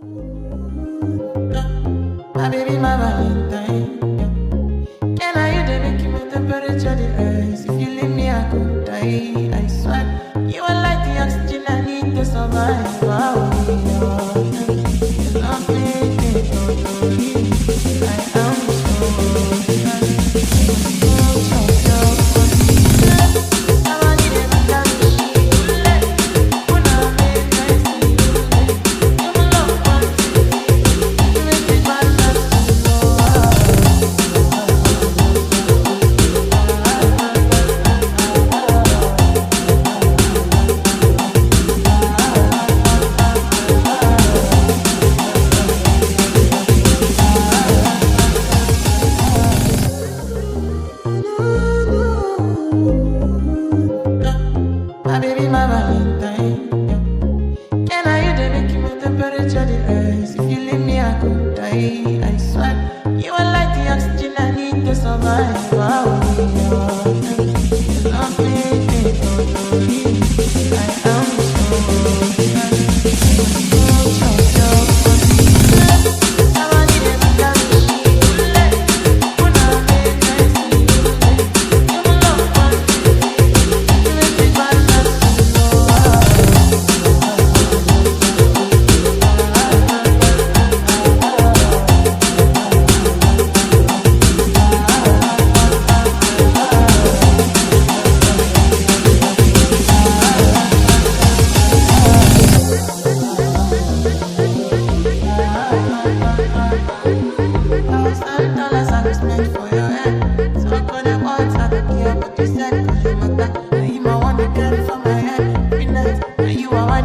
My baby mama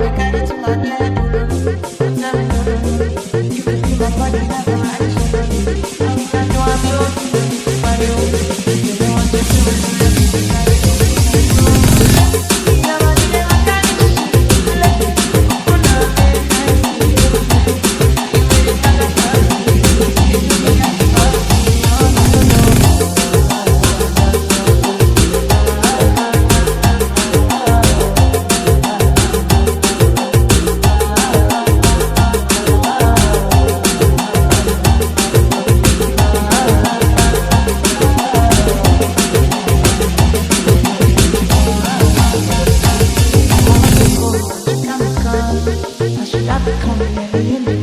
African Love coming every day.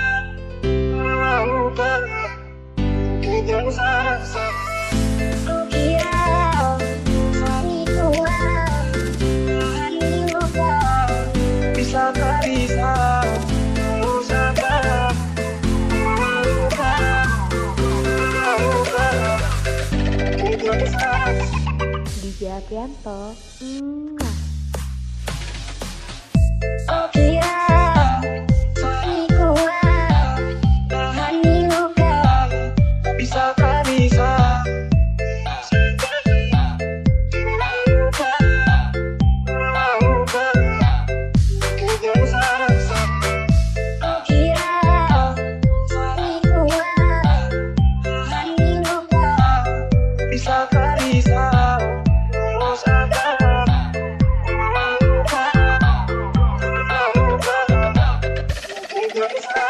di ya, mm. oh, yeah. Look.